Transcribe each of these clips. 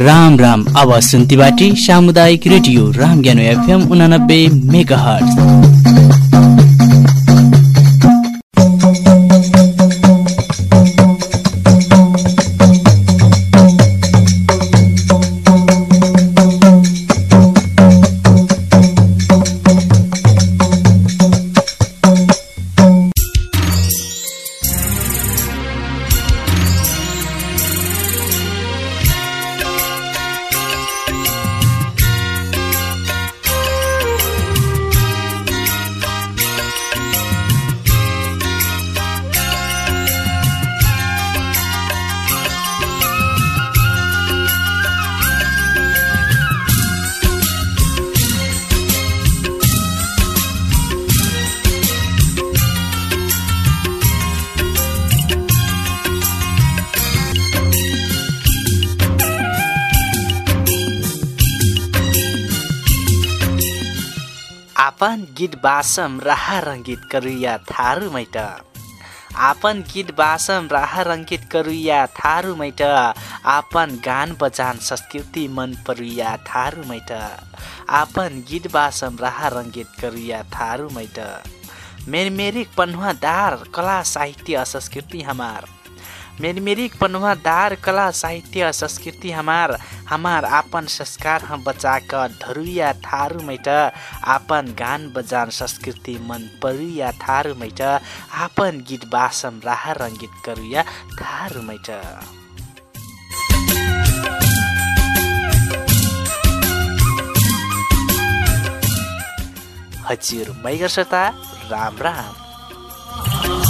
राम राम अब सुन्ती बाटी सामुदायिक रेडियो राम ज्ञानो एफएम उनानब्बे मेगा हट बासम राह रङ्गित करुया थारू मैट। आपन गीत बासम राह रङ्गित करुया थारू मैट। आपन गान बजान संस्कृति मन परुया थारू मैट। आपन गीत बासम राह रङ्गित करुया थारू मैट। मेरमेरिक पन्हुवा दार कला साहित्य संस्कृति हमार। मेरमेरिक पनुहा दार कला साहित्य संस्कृति हमार हमार आपन संस्कार हम बचा कर धरुया थारू मैट आपन गान बजान संस्कृति मन परुया थारू मैट आपन गीत बासम राह रङ्गित करुया थारू मैट हजुर मैगर श्रोता राम राम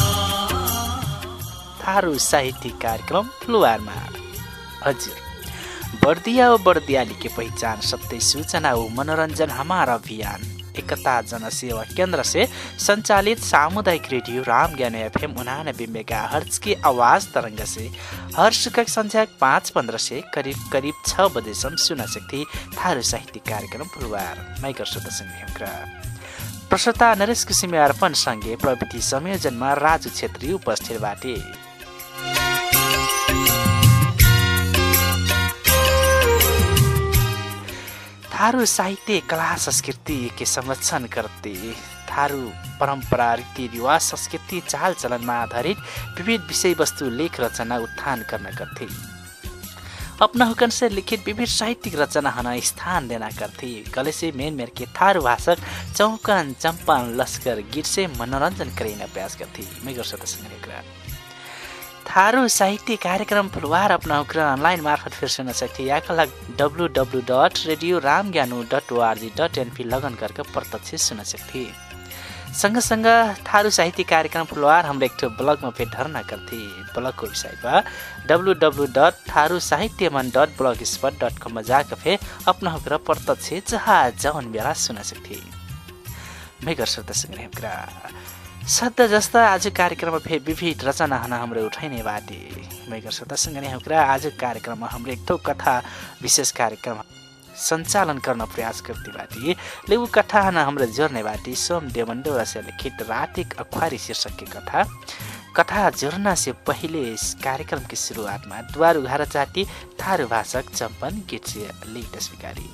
थारू साहित्यिक कार्यक्रम फ्लुवारमा हजुर। बर्दिया व बर्दियाली के पहिचान सत्य सूचना व मनोरंजन हमारा अभियान एकता जनसेवा केंद्र से संचालित सामुदायिक radio Ram Gyan F M उनानबे mega hertz की आवाज तरंग से हर सुखक संध्या पाँच पंद्रह से करीब करीब छ बजेसम्म सुन सकते थारू साहित्यिक कार्यक्रम फुलवार माइकर श्रोता प्रसता नरेश कुसिमे अर्पण सँगै प्रविधि संयोजनमा राजु छेत्री उपस्थित बाटे। थारू साहित्य कला संस्कृति के संरक्षण करते थारू परम्परा रीतिरिवाज संस्कृति चाल चलनमा आधारित विविध विषय वस्तु लेख रचना उत्थान गर्न करते अपना हुकन से लिखित विविध साहित्यिक रचना हन स्थान देना करथे गले से मेन मेर के थारू भाषक चौकन चम्पान लस्कर गीत से मनोरंजन करेन प्रयास करथे मैं गर्छ त थारू साहित्य कार्यक्रम फुलवार अपना उग्र अनलाइन मार्फत फिर सुन सकते याका लग W W dot radio Ram Gyanu dot O R G dot NP लगन करके प्रत्यक्ष सुन सकते सँगसँग थारू साहित्य कार्यक्रम फुलवार हाम्रो एक ब्लगमा फेरि धर्ना गर्थे। ब्लगको वेबसाइटमा डब्लु डब्लु डट थारू साहित्य मन डट ब्लग स्पट डट कममा जाकर फेरि अपना हुक्र प्रत्यक्ष जहाँ जौन बेला सुन सक्थे। मैं गर्छु त सद्य जस्ता आज कार्यक्रममा फेरि विविध रचना हन हाम्रो उठाइने बाटे। मैं गर्छु तसँग नै कुरा आज कार्यक्रममा हाम्रो एक कथा विशेष कार्यक्रम सञ्चालन गर्न प्रयास गर्दै बाटी। ले ऊ कथा हन हाम्रो जोर्ने बाटी सोम देवन्डो से लिखित रातिक अखबारी शीर्षक की कथा। कथा जोर्न से पहिले की शुरुआतमा द्वार उघार चाटी थारू भाषक चम्पन गीत लिट स्वीकारी।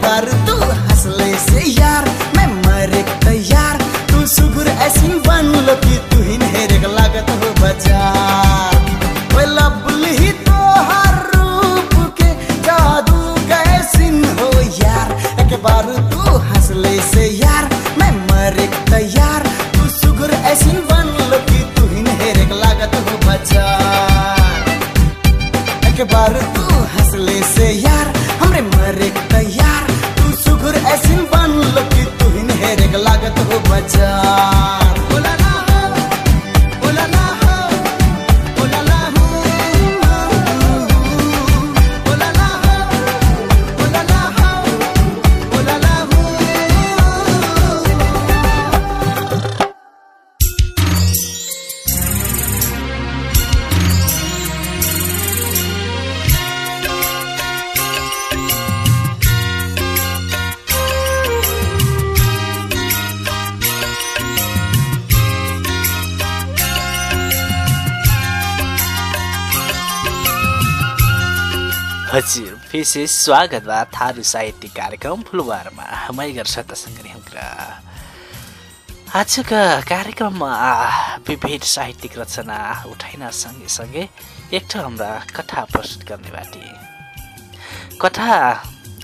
एक बार तू हंसले से यार मैं मरे तैयार। तू सुगुर फेरि स्वागत बा थारू साहित्य कार्यक्रम फुलबारमा। सतसँग हुँक्रा। आजका कार्यक्रममा विविध साहित्यिक रचना उठाइन सँगै एक हाम्रा कथा प्रस्तुत गर्ने बाटे। कथा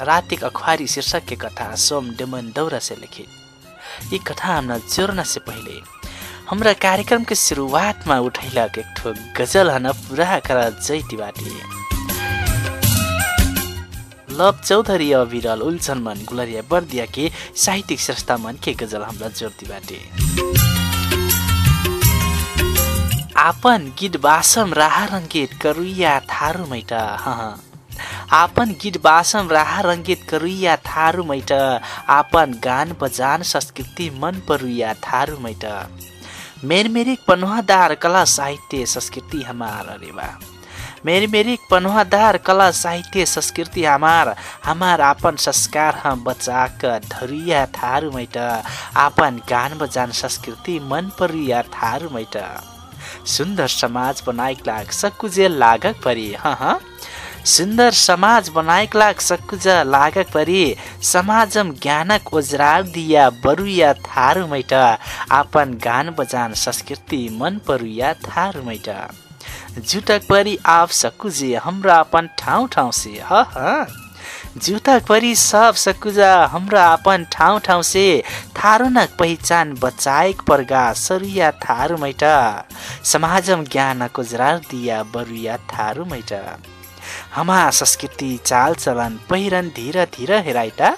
रातिक अखबारी शीर्षक के कथा सोम डेमन दौरा से लिखित यी कथा हाम्रा जोड्न से पहिले हाम्रा कार्यक्रम के शुरुआत में उठैलक एक ठो गजल हन पूरा कर जैती बाटे। लव चौधरी अविरल उल्झन मन गुलरिया बर्दिया के साहित्यिक श्रेष्ठा मन के गजल हाम्रा जोड्ती बाटे। आपन गीत बासम राह रङ्गीत करुइया थारू मैट आपन गीत बासम राह रङ्गीत करुइया थारू मैट आपन गान बजान संस्कृति मन परुइया थारू मैट। मेरमेरिक पनुहादार कला साहित्य संस्कृति हमार अरे बा मेरमेरिक पनुहादार कला साहित्य संस्कृति हमार हमार आपन संस्कार हम बचा कर धरुइया थारू मैट। आपन गान बजान संस्कृति मन परुइया थारू मैट। सुन्दर समाज बनाइक लाग सकुजे लागक परी हाँ सुन्दर समाज बनाइक लाग सकुज लागक परी समाजम ज्ञानक ओजरार दिया बरुया थारू मैट। आपन गान बजान संस्कृति मन परुया थारू मैट। जुटक परी आप सकुजे हाम्रो अपन ठाउँ ठाउँ से ह ह। जुटक परी सब सकुजा हाम्रो अपन ठाउँ ठाउँ से। थारुनक पहिचान बचाएक पर्गा सरुया थारू मैट। समाजम ज्ञानको जरार दिया बरुया थारू मैट। हमा संस्कृति चाल चलन पहिरन धीर धीर हेराइटा।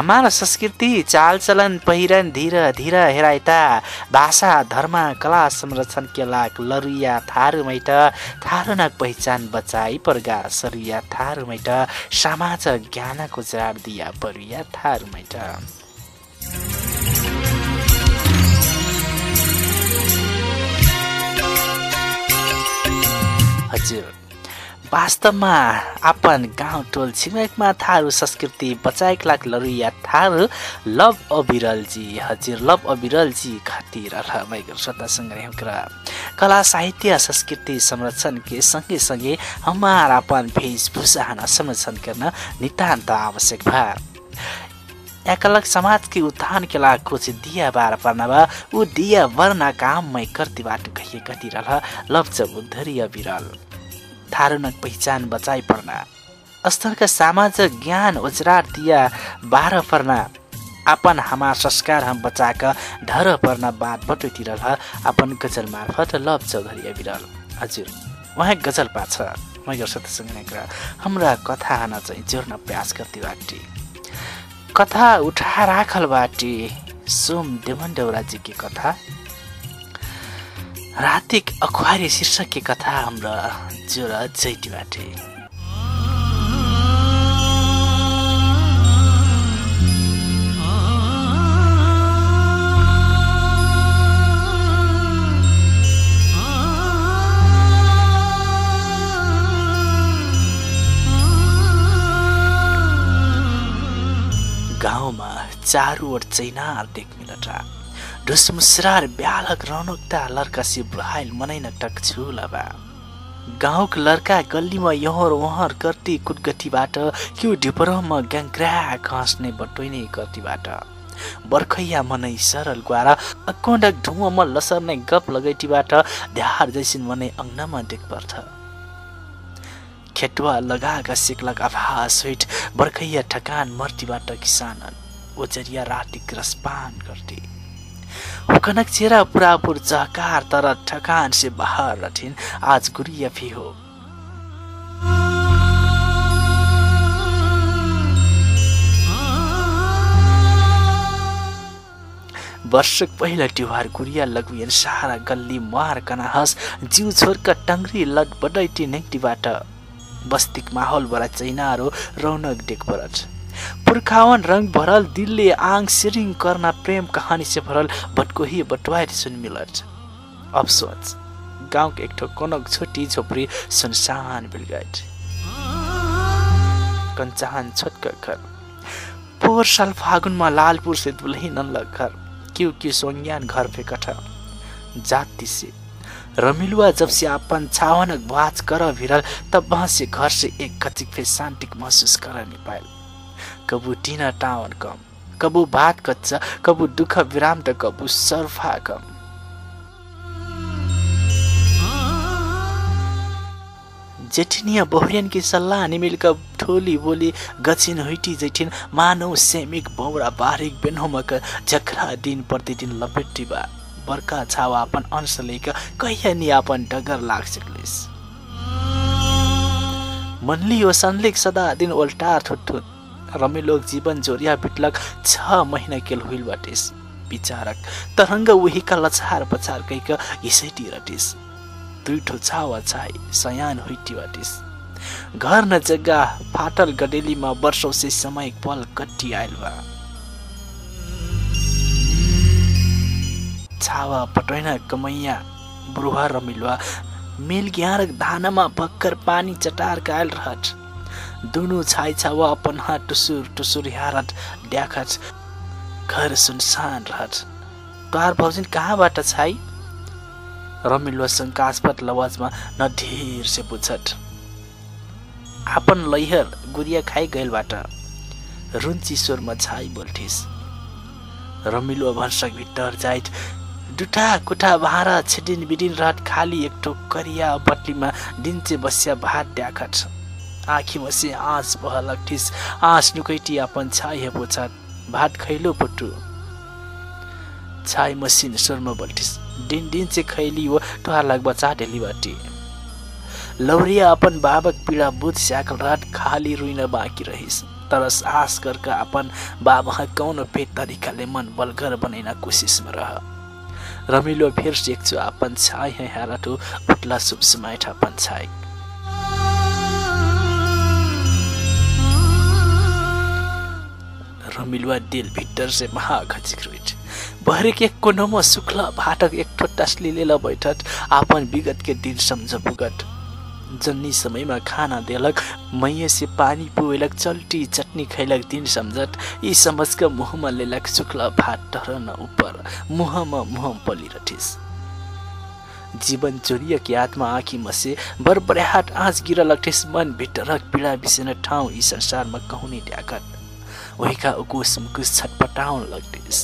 हमारा संस्कृति चाल चलन पहिरन धीर धीर हेराइता भाषा धर्म कला संरक्षण के लाग लरुया थारू मैट थारुनक पहिचान बचाई पर्गा सरुया थारू मैट समाज ज्ञानको जरार दिया बरुया थारू मैट। हजुर। वास्तवमा आफन गाउँ टोल छिमेकमा थारू संस्कृति बचाइक लाग लरुया थारू लव अविरलजी। हजुर लव अविरलजी खातिर रमाइको श्रोतासँग एउटा कला साहित्य संस्कृति संरक्षण के सँगै सँगै हमार वेशभूषा हान संरक्षण गर्न नितान्त आवश्यक भा। एकलग समाज के उत्थान के लाग कुछ दिया बार पर्ना बा ऊ दिया वर्ना करती बाटो कहिए कति रह लव उद्धरी अविरल। थारुनक पहिचान बचाइ पर्ना। स्तरका समाज ज्ञान उजरार दिया बाह्र पर्ना। आपन हमार संस्कार हम बचाका ढर पर्ना बात बटुतिर आपन गजल मार्फत लभ चौधरी बिरल हजुर उहाँ गजल पाछ। म त्यससँग कुरा। हाम्रा कथा हाना चाहिँ जोड्न प्रयास गर्दै बाटी कथा उठा राखल बाटी। सोम देवन देउराजीकी कथा। रातिक अखबारी शीर्षक कथा हाम्रा जोरा जैटी बाटे गाउँमा चारुवट चैनार देख्मिलटा ढुसमुसरार ब्यालक रौनकता लर्कसी बुहाइल मनैन टक छुलबा गाउँको लड्का गल्लीमा यहर वहर गर्ती कुटगठीबाट क्यु ढिपरमा ग्याङ्ग्रा खस्ने बटोइने गर्तीबाट बर्खैया मनै सरल ग्वारा अकोडक ढुङ्गमा लसर्ने गप लगैटीबाट ध्यार जैसिन मनै अङ्नमा देख पर्छ खेटुवा लगाएका सिक्लक आभास हुइट बर्खैया ठकान मर्तीबाट किसानन। ओजरिया रातिक रसपान गर्थे। हुकनक चेरा पुरापुर चहकार तर ठकान से बाहर रथिन आज गुरिया फी हो। वर्षक पहिला टिहार गुरिया लगुयन सारा गल्ली मार कना हस जिउ छोरका टङ्ग्री लट बडैटी नेक्टीबाट। बस्तिक माहौलबाट चैनारो रौनक देख परछ पुर्खावन रङ भरल दिलले आङ सिरिङ कर्ना प्रेम कहानी से भरल बटकोही बटवाएर सुन मिलछ अफसोच गाउँको एक ठो कोनक छोटी झोपडी सुनसान बिलगाइट। कञ्चान छोटक घर। पोहोर साल फागुनमा लालपुर से दुलही नल्लक घर। क्यू क्यू सोङ्यान घर फेकठ जाति से। रमिलुआ जब से अपन छावनक बाज कर भिरल तब वहां से घर से एक कचिक फे शांतिक महसूस कर नहीं पायल कबू टीना टावन कम कबू भात कच्चा कबू दुख विराम त कबू सर्फा कम। जेठिनिया बहुरियन की सल्लाह निमिल का ठोली बोली गछिन हुइटी जेठिन मानव सेमिक बौरा बारिक बेनोमक झखरा दिन प्रतिदिन लपेटी बा। बर्खा छावा अपन अंश लेकर कहिया नि अपन डगर लाग सकलिस। मनली हो सन्लिक सदा दिन ओल्टार थुट रमिलोक जीवन जोरिया बिटलक छ महिना केल हुइल बाटिस। विचारक तरङ्ग उहीका लछार पछार कैक हिसैटी रटिस दुइठो छावा छाई सयान हुइटी बाटिस। घर न जग्गा फाटल गडेलीमा वर्षौँ से समय पल कट्टी आइल बा। छावा पटैना कमैया ब्रुहा र मिलुवा मिल ग्यारक धानमा भक्कर पानी चटार कायल रहट दुनु छावा अपन हात टुसुर टुसुर हारत ड्याखट घर सुनसान रहट तार भौजिन कहाँबाट छाई? रमिलुवा शङ्कास्पद लवाजमा न ढेर से पुछट आपन लैहर गुरिया खाइ गएलबाट रुन्ची स्वरमा छाई बोल्ठिस रमिलुवा भन्सक भित्तर जाइत डुटा कुठा भाँडा छिडिन बिडिन रहत। खाली एक टोक करिया बटलीमा दिन्चे बस्या भात ड्याखट आँखी मसे आँस बहलक ठिस आँस नुकैटी आपन छाई हेपो भात खैलो पुट्टु छाई मसिन स्वरमा बल्टिस दिन दिन चाहिँ खैली हो टुहार लाग बचा ढेली बाटी। लौरिया अपन बाबक पीडा बुझ स्याकल रात खाली रुइन बाँकी रहिस। तर साहस करका अपन बाबा कौन पेट तरिकाले मन बलगर बनाइन कोसिसमा रह। रमिलो फेर सेक्छु आपन छाई है हाराटो उठला सुप समाइठ आपन छाई रमिलुवा भित्तर से महाखचिक्रुट बहरेक एक कोनोमा शुक्ल भाटक एक ठोट्टास लिलेला बैठत आपन विगत के दिन सम्झ पुगट जन्नी समयमा खाना देलक मैये से पानी पुवेलक चल्टी चटनी खैलक दिन सम्झट यी समझका मुहमा लेलक शुक्ल भात टहरन उपर मुहमा मुह पलिरठिस जीवन चोरिय कि आत्मा आँखी मसे बरबराहाट आँच गिर लठिस मन भित्रक पीडा बिसेन ठाउँ यी संसारमा कहुने ड्याकट वहीका उकुस मुकुस छटपटाउन लग्टिस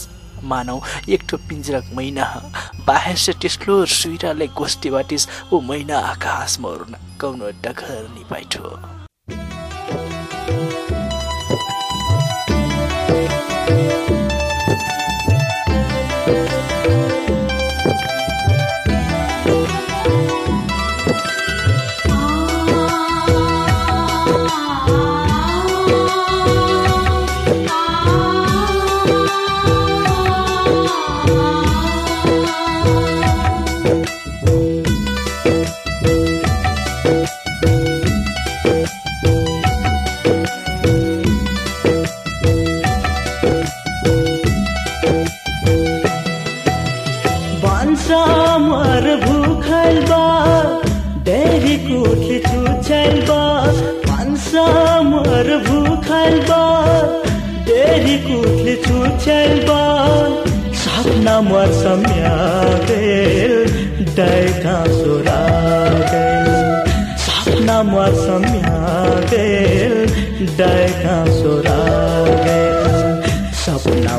मानौ एक ठो पिन्जरक मैना बाहेर से टेस्लो सुइराले गोष्ठी बाटिस ऊ मैना आकाशमा उड्न कौनो नि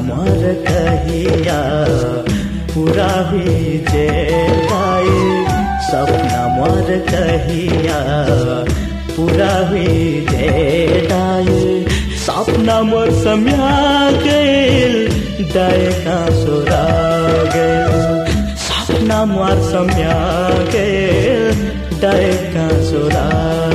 मर कहिया? पूरा हुई जे गाए सपना मर कहिया? पूरा हुई जे डाए सपना मोर सम्यागेल डायका सोरागेल सपना मोर सम्यागेल डायका सोरागेल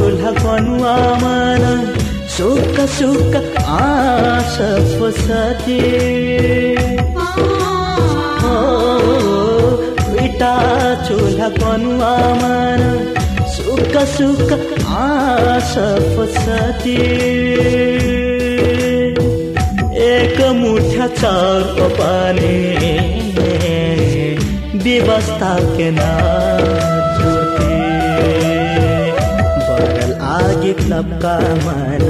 पनुआ मन सुक सुक आस फसते पिता चुल्हा पनुआ मन सुक सुक आस फसते एक मुठा चार पानी व्यवस्था के नाम क्लबका मन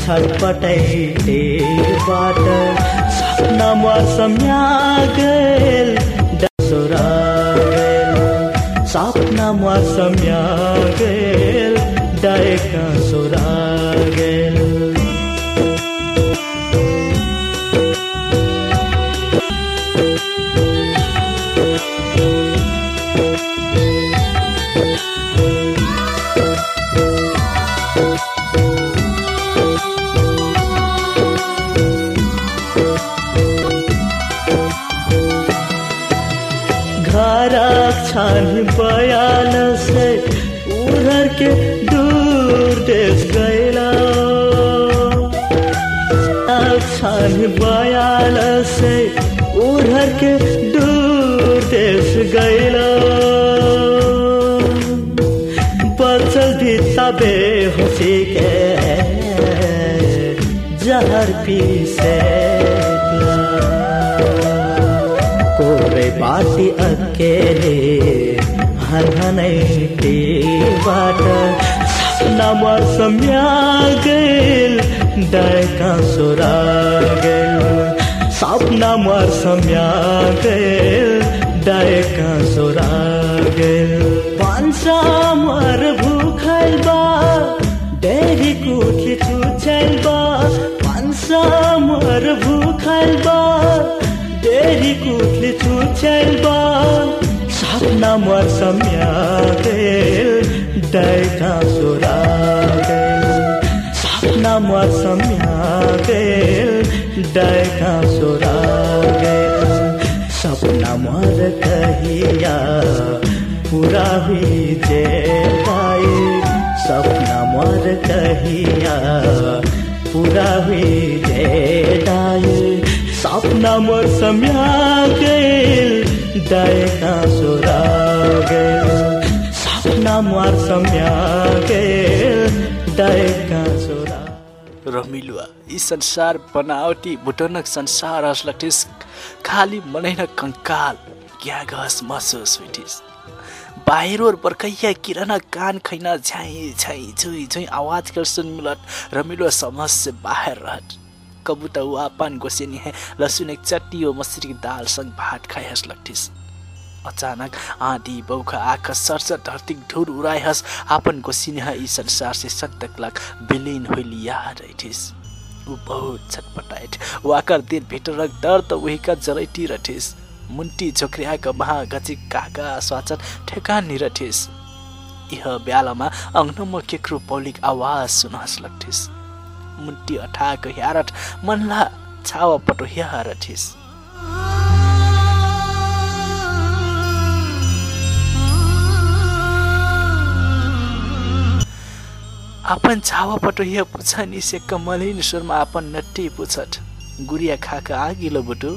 छटपटै बाट। सपना मौसम्या गेल डसोरा गेल। सपना कोरे बाटी अकेले हनहनैटी बाट। सपना मौसम्या गेल डायका सोरा गेल। सपना मौसम्या गेल डायका सोरा गेल। पांसा मर भूखल बा डेरी कुठी छुछल बा। पांसा मर भूखल बा डेरी कुठली छुछल बा सपना मर सम्या गेल डायका सोरा गेल। सपना मर सम्या गेल डायका सोरा गेल। सपना मर कहिया पूरा हुई जे गाए सपना मर कहिया पूरा हुई जे सपना मोर सम्या गेल डायका सोरा गेल सपना मोर सम्या गेल डायका सोरा रमिलुवा यी संसार बनावटी बुटनक संसार हस्लटिस खाली मनैन कंकाल क्या घस महसुस हुइटिस बाहिरोर बर्कैया किरण कान खैना झ्याइ झ्याइ झुइ झुइ आवाज गर्छन् मिलत रमिलो समझ से बाहर रहट कबूतर वापान गोसेनी है। लहसुन एक चट्टी और मसरी की दाल संग भात खाए हस लगटिस अचानक आँधी बौखा आँखा सरसर धरती ढुर उड़ाए हस। आपन गोसिनी है ई संसार से सन्तक लाग विलीन होइलिया रहिथिस ऊ बहुत छटपटाइट वाकर दिन भित्र डर त उहीका जरैटी रठिस मुन्टी झोक्रियाका महागची काका स्वाचन ठेकान निरठिस यह ब्यालामा अङ्नमा केक्रो पौलिक आवाज सुनहस मुन्टी अठाएको ह्यारट मनला छावा पटो ह्यारठिस आपन छावापटो हिया पुछ नि सेक्क मलिन स्वरमा आपन नट्टी पुछट गुरिया खाका आगिलो बुटु।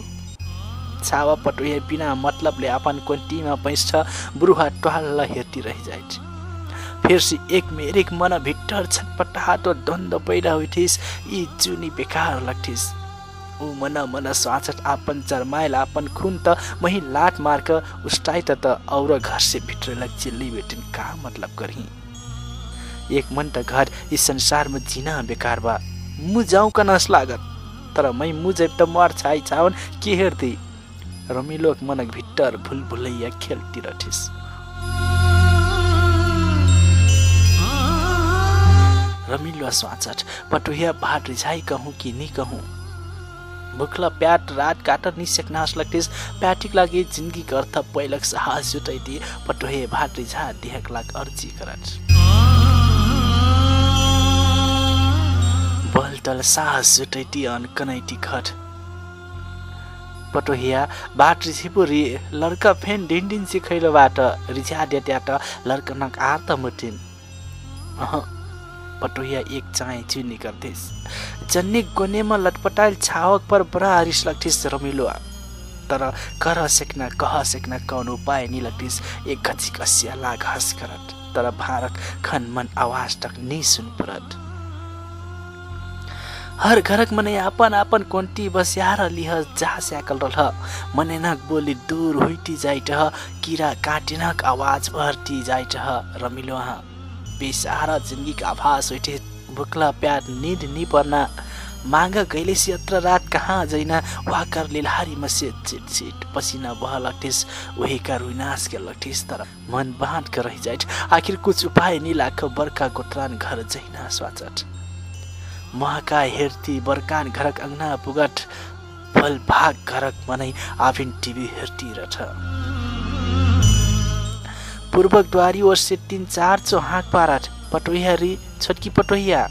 छावापटो बिना मतलबले आपन कोन्टीमा पैँछ बुरुहा टहल्ल हेर्ती रहिजाइट। फेरि एक मेरेक मन भिट्टर छटपटाटो द्वन्द पैदा उठिस यी जुनी बेकार लग्थिस। ऊ मन मन स्वाचट आपन चरमाइल आपन खुन त मही लाट मार्क उस्टाइ त त और घर से भित्रलाई चिल्ली बेटिन का मतलब करही एक मन त घर यी संसारमा जिना बेकार बा। मु जाउँ का नस लागत? तर मै मुझे त मर छाइ छावन के हेर्दै रमिलोक मनक भिट्टर भुल भुलैया खेलतिर रमिलो स्वाचट। पटुहिया भाट रिझाइ कहूँ कि नि कहूँ। भुक्ला प्याट रात काटर निसेक नाश लग्थिस प्याटिक लागि जिन्दगीको अर्थ पहिलक साहस जुटाइदिए पटोहे भाट रिझा देहक लाग अर्जी करट बलटल साहस जुटाइटी अन कनैटी घट। पटोहिया बाट रिझेपो रि लड्का फेन डिन्डिन सिखैलोबाट रिझा देत्याट लड्कनक आर्त मुटिन। पटोहिया एक चाय चुनी गर्थिस जन्ने गोनेमा लटपटाइल छावक पर बडा रिस लग्थिस रमिलो। तर कर सेक्ना कह सेक्ना कौन उपाय नि लग्थिस एक गची कसिया लाग हस करत तर भारक खन मन आवाज तक नि सुन परत हर घरक मने आपन आपन कोन्टी बस्यार लिह जा स्याकल रह मने नक बोली दूर होइटी जाइट किरा काटिनक आवाज भर्टी जाइट रमिलो हाँ बेसारा जिन्दगीको आभास उठे भुक्ला प्यार निद नि पर्ना माग गैलेसी अत्र रात कहाँ जैना। वाकर लिलहारी मसे चिट चिट पसिना बह लग्थिस वहीका रुइनास के लग्थिस तर मन बाँध के रहि जाइट। आखिर कुछ उपाय नि लाख बर्का गोत्रान घर जैना स्वाचट। महका हेर्ती बर्कान घरक अङ्ना पुगट। फल भाग घरक मनै आफिन टिभी हेर्ती रठ। पूर्वक द्वारी से तीन चार चो हाँक पारट पटोहिया री छोटकी पटोहिया।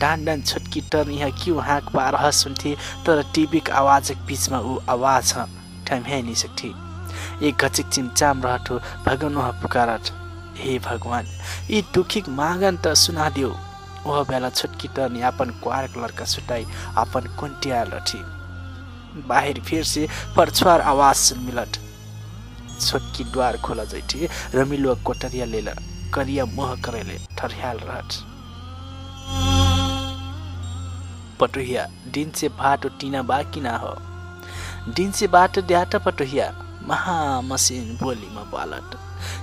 डान डान छोटकी टर्न यहाँ क्यों हाँक पार सुन्थे तर टिभीको आवाजक बिचमा ऊ आवाज ठ्याम्याइ नि सक्थे एक घचिक चिमचाम रहठो भगवान वहाँ पुकारट हे भगवान यी दुखिक मागन त सुनादियो वह बेला छोटकी टर्नी आपन क्वारक लड़का सुटाई आपन कोन्टिया लठी। बाहिर फिर से परछुआर आवाज सुन मिलट छोटकी द्वार खोला जैठी। रमिलो कोटरिया लेल। करिया मोह करेले। ठरह्याल रहट पटोहिया दिन से बाटो टिना बाँकी ना हो। दिन से बाटो ड्याटा पटोहिया महा मसिन बोलीमा बालट।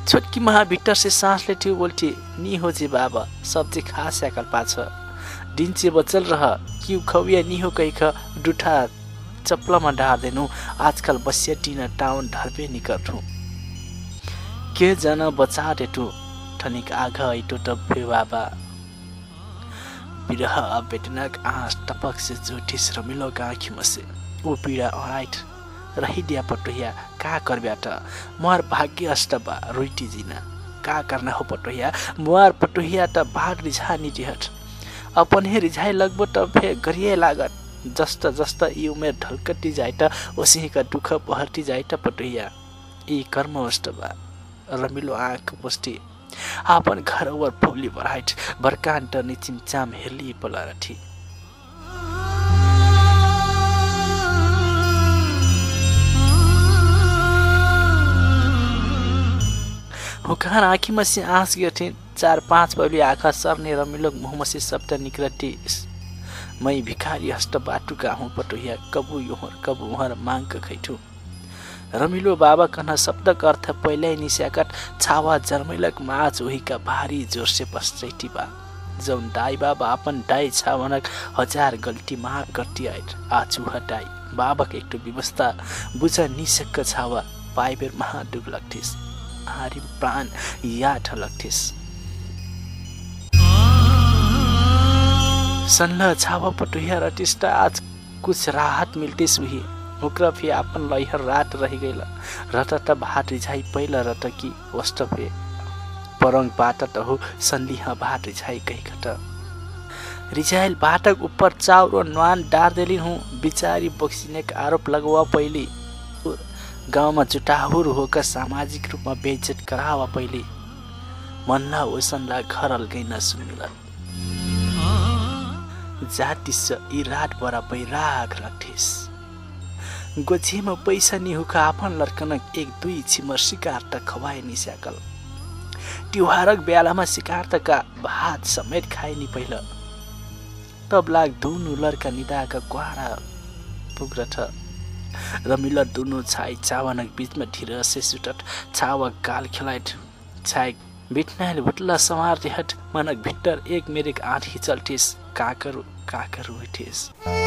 छोटकी महा भित्तर से सास लेठी बोल्ठी नी हो जे बाबा सब चाहिँ खास याकल पाछ। दिन से बचल रह क्यू खविया नी हो कैख डुठा चप्लामा ढार्दैनौ आजकल बसिया टिना टाउन ढर्बे निकटु के जन बचा डेटु ठनिक आघ ऐटो टप्पे बाबा बिरह बेटनक आँस टपक से जोटिस रमिलो आँखी मसे ओ पीडा अराइट रहिदिया पटोहिया का करब्याट मोर भाग्य अष्ट बा रोइटी जिना। का करना हो पटोहिया? मोर पटोहिया त भाग रिझा अपन हे रिझाइ लगबो त फे गरिए लागत। जस्त जस्त यी उमेर ढल्कटी जाइ त ओसिहीका दुःख पहर्टी जाइ त पटोहिया यी कर्मवष्ट बा रमिलो आँख पोस्टी आपन घर ओवर फुली बराइट बर्कान टर्नी चिमचाम हेर्ली पलारठी हुखान आँखी मसी आँस गर्थिन् चार पाँच पौली आँखा सर्ने रमिलो मुहमसी शब्द निक्रटी मै भिखारी हष्ट बाटुका हुँ पटोहिया कबु योहर कबु उहर माग खैठु। रमिलो बाबा कन शब्दक अर्थ पहिल्यै निस्याकट छावा जर्मैलक माझ उहीका भारी जोरसे पस्ट्रैटी बा। जौन दाई बाबा आपन दाई छावनक हजार गल्ती माफ गर्टी आइट आचु हटाई बाबाक एकटो व्यवस्था बुझ निसक्क छावा पाइबेर महा डुब लग्थिस हारी प्राण या ठलग्थिस सन्न छावा पटुहिया रटिष्ट आज कुछ राहत मिल्तिस उही। हुक्र फे आपन लैहर रात रहि गइल। त भाट रिझाइ पहिला रट कि वस्ट फे। परङ बाट त हो सन्लिह भाट रिझाइ कहिकट रिझाइल बाटक उपर चाउरो न्वान डार्देलिन हुँ बिचारी बक्सिने आरोप लगवा पहिले गाउँमा जुटाहुर होकर सामाजिक रूपमा बेइज्जत करावा पहिले मनला ओसनला घर अलगै नसुन मिलत जातिस यी रात बरा बैराग लग्थिस गोछेमा पैसा नि हुका आफन लड्कन एक दुई छिमर सिकार त खवाए निस्याकल। तिहारक बेलामा सिकार्तका भात समेत खाए नि पहिला। तबलाग दुनु लड्का निदाका ग्वारा पुग्रठ र मिलर दुनु छाइ चावनक बिचमा ठिर सेसुटट छावक गाल खेलाइट छाइ बिटनाल भुटला समार हट मनक भिट्टर एक मेरिक आठ हिचल्टिस काकर काकर मोर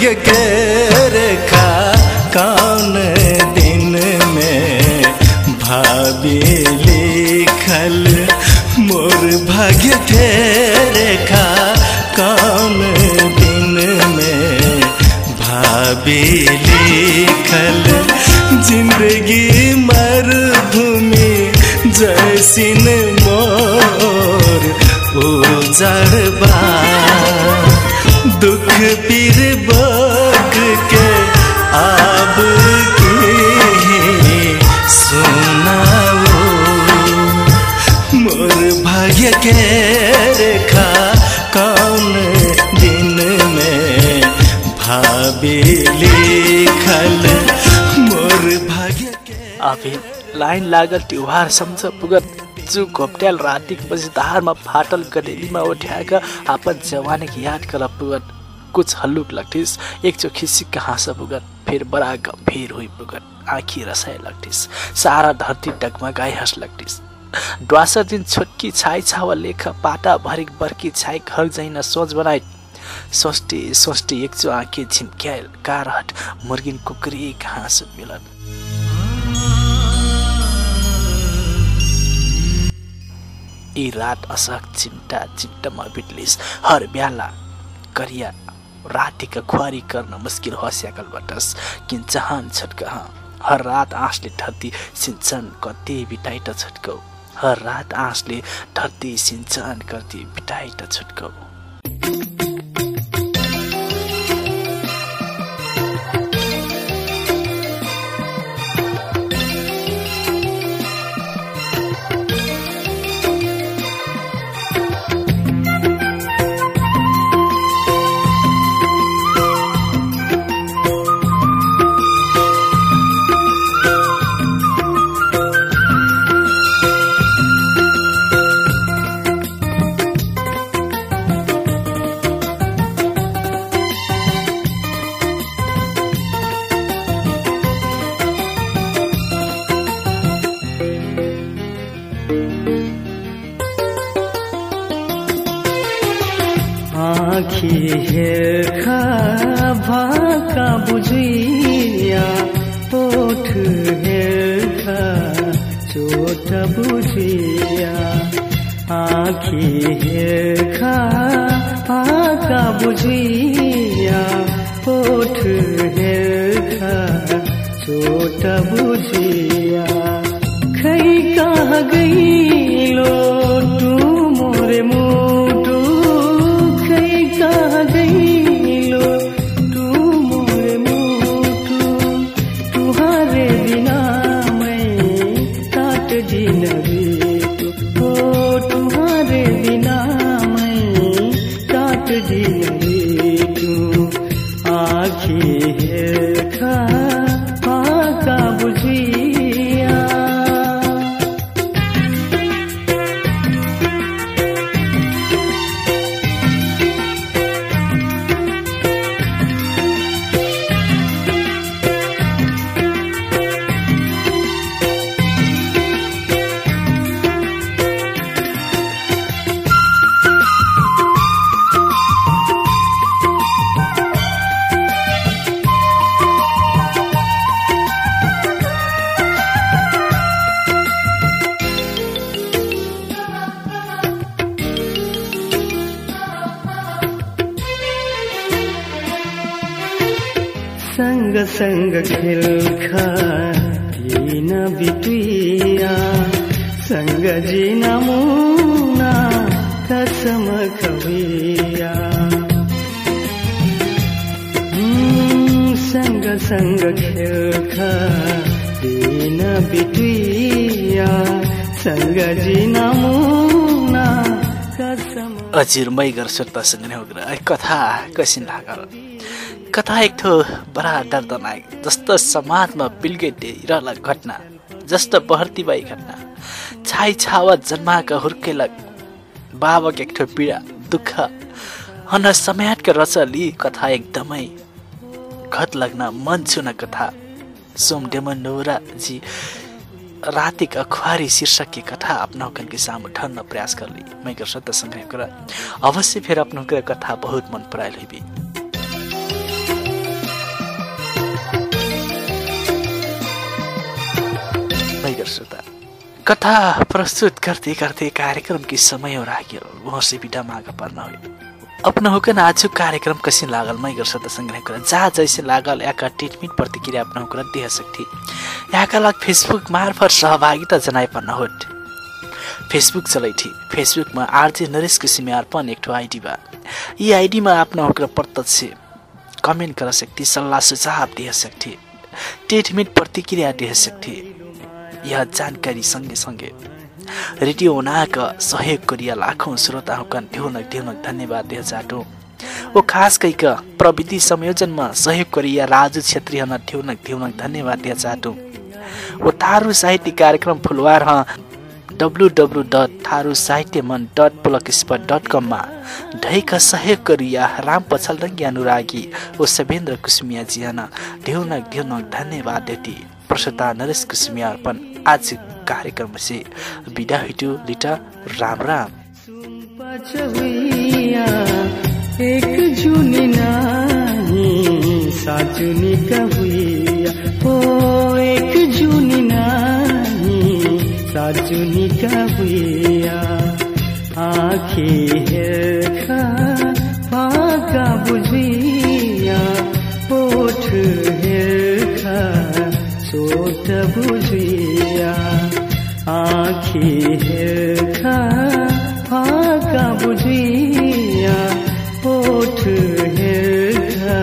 भाग्य के रेखा कौन दिन में भाभी लिखल? मोर भाग्य के रेखा कौन दिन में भाभी लिखल? ज़िंदगी मरुभूमि जैसिन मोर उजड़बा दुख पीर अबे लाइन लागल त्योहार सम्झ पुगत जु घोप्ट्याल रातिक मजेदारमा फाटल गडेलीमा ओठ्याएका आपन जवानीकी याद कर पुगत। कुछ हल्लुक लग्ठिस एक चो खिसिक्क हाँस पुगत फेर बडा गम्भीर हुई पुगत आँखी रसाए लग्ठिस सारा धरती डगमगाई हँस लग्ठिस द्वासर दिन छोटकी छाई छावा लेख पाटा भरिक बर्की छाई घर जाइन सोच बनाइ सोच्टे सोच्टे एक चो आँखे झिम्क्याएल कारहट? मुर्गिन कुकुरी घाँस मिलन। यी रात असक चिम्टा चिम्टामा बिटलिस हर ब्याला करिया रातिका खुवारी गर्न मुस्किल हो स्याकल बटस किन चाहन छटकह हर रात आँसले धरती सिन्छन् कति बिटाइट छटकौ। हर रात आँसले धरती सिन्छन् कति बिटाइट छटकौ। आँखी हेर्खा भाका बुझिया ओठ हेर्खा चोट बुझिया। आँखी हेर्खा भाका बुझिया ओठ हेर्खा चोट बुझिया। खै कहाँ गइलो सँग खेल खाइन बिटुइया सँग जिन मुना कसम हम्म, सँग सँग खेल खाइन बिटुइया सँग जिन मुना कसम। हजुर मै गर्छु तसँग नै हो कथा कसिन लागल कथा एक थो बडा दर्दनाक जस्तो समाजमा बिल्गेटे रहला घटना जस्तो बहर्ती भई घटना। छाई छावत जन्माका हुर्केला बाबक एक ठो पीडा दुःख हन समयाटका रचली कथा एकदमै घट लाग्न मन छुन कथा। सोम डेमन जी रातिक अखबारी शीर्षक कथा अपनाउकन के सामु ठन्न प्रयास करली मैं कर सत्य संग्रह कर। अवश्य फिर अपनो के कथा बहुत मन परायल हुई श्रोता कथा प्रस्तुत करते करते कार्यक्रम की समय वहाँ से बिटा मागा पर्न हुई अपना होकन आज कार्यक्रम कसी लागल मै गर्छ त संग्रह कर। जहाँ जैसे लागल याका ट्रिटमेंट प्रतिक्रिया अपना होकर देह सकती याका लाग फेसबुक मार्फत सहभागिता जनाए पर्न होट फेसबुक चलै थी फेसबुकमा आरजे नरेश किसिमे अर्पण एक ठो आइडी बा। यी आइडीमा अपना होकर प्रत्यक्ष कमेंट कर सकती सल्लाह सुझाव दे सकती ट्रिटमेंट प्रतिक्रिया दे सकती यह जानकारी सँगै सँगै रेडियो हुनाका सहयोग गरिया लाखौँ श्रोताहरूका ढेउनक ढेउनक धन्यवाद दिए चाटो ओ खास प्रविधि संयोजनमा सहयोग गरिया राजु छेत्री हन ढेउनक ढेउनक धन्यवाद दिए चाटो ओ थारू साहित्य कार्यक्रम फुलवार ह डब्लु डब्लु डट थारू साहित्य मन डट ब्लक स्पट डट कममा ढैका सहयोग गरिया राम पछल अनुरागी ओ सवेन्द्र कुसुमिया जी हन ढेउनक ढेउनक धन्यवाद देती। प्रसता नरेश कुसुमिया अर्पण आज कार्यक्रम से बिदा हिटो लिटा राम राम। एक जुनी नाही साजुनी कहुइया ओ एक जुनी नाही साजुनी कहुइया आँखी हेर्खा पाका बुझिया ओठ सोट बुझिया आखी हेर्खा फाका बुझिया ओठ हेर्खा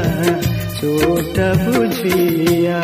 सोच बुझिया